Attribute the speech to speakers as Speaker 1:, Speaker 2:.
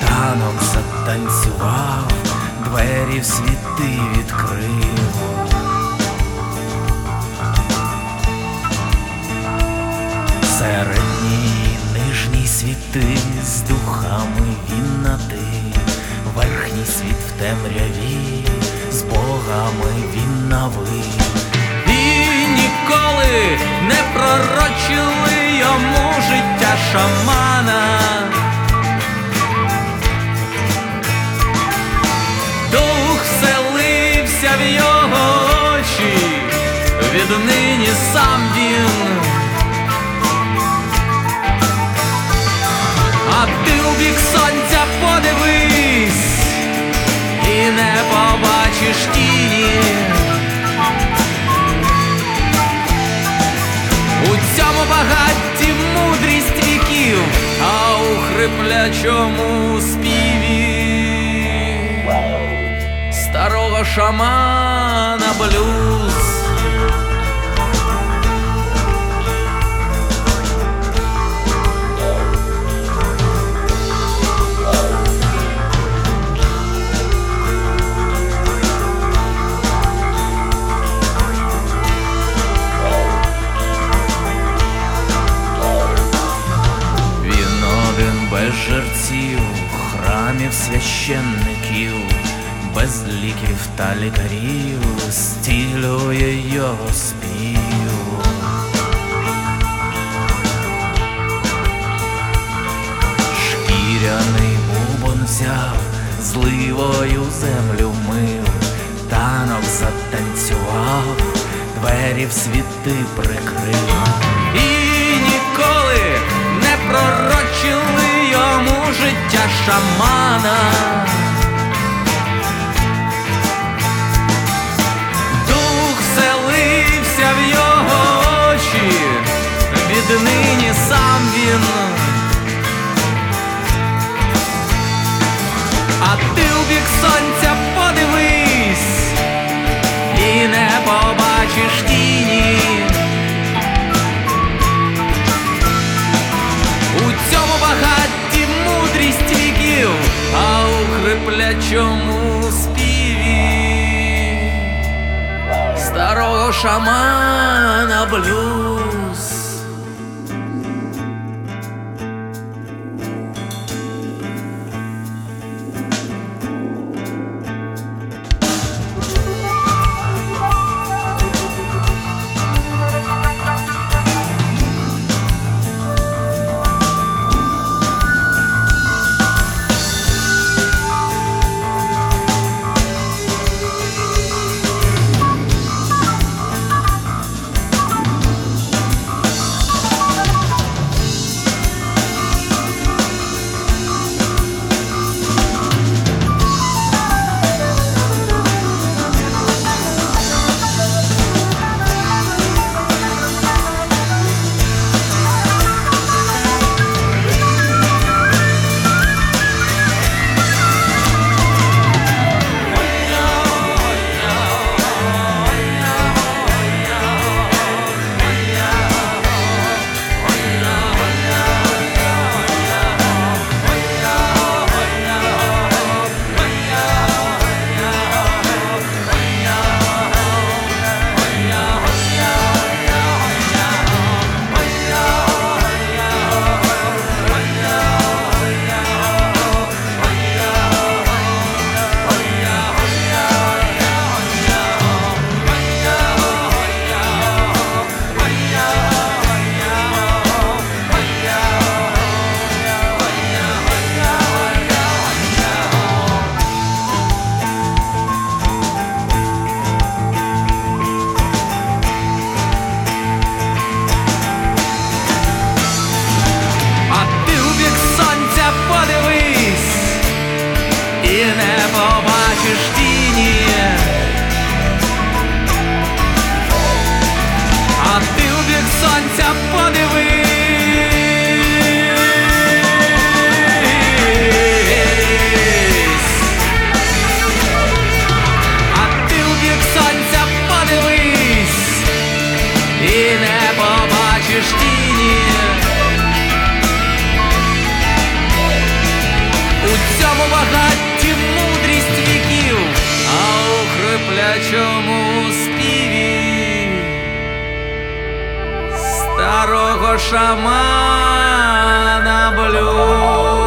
Speaker 1: танок затанцював, двері в світи відкрив. Середній нижній світи з духами він верхній світ в темряві, з богами він на. І ніколи не пророчили йому життя шамана. Дух вселився в його очі, віднині сам він. А ти у бік сонця подивись і не побачиш тіні. Хриплячому співі старого шамана блюз. Жерців, храмів священників, без ліків та лікарів, стілює його спів. Шкіряний бубон взяв, зливою землю мив, танок затанцював, двері в світи прикрив. І ніколи не йому життя шамана. У хриплячому співі старого шамана блюз. Приштіні. У цьому багаті мудрість віків, а у хриплячому співі старого шамана блюз.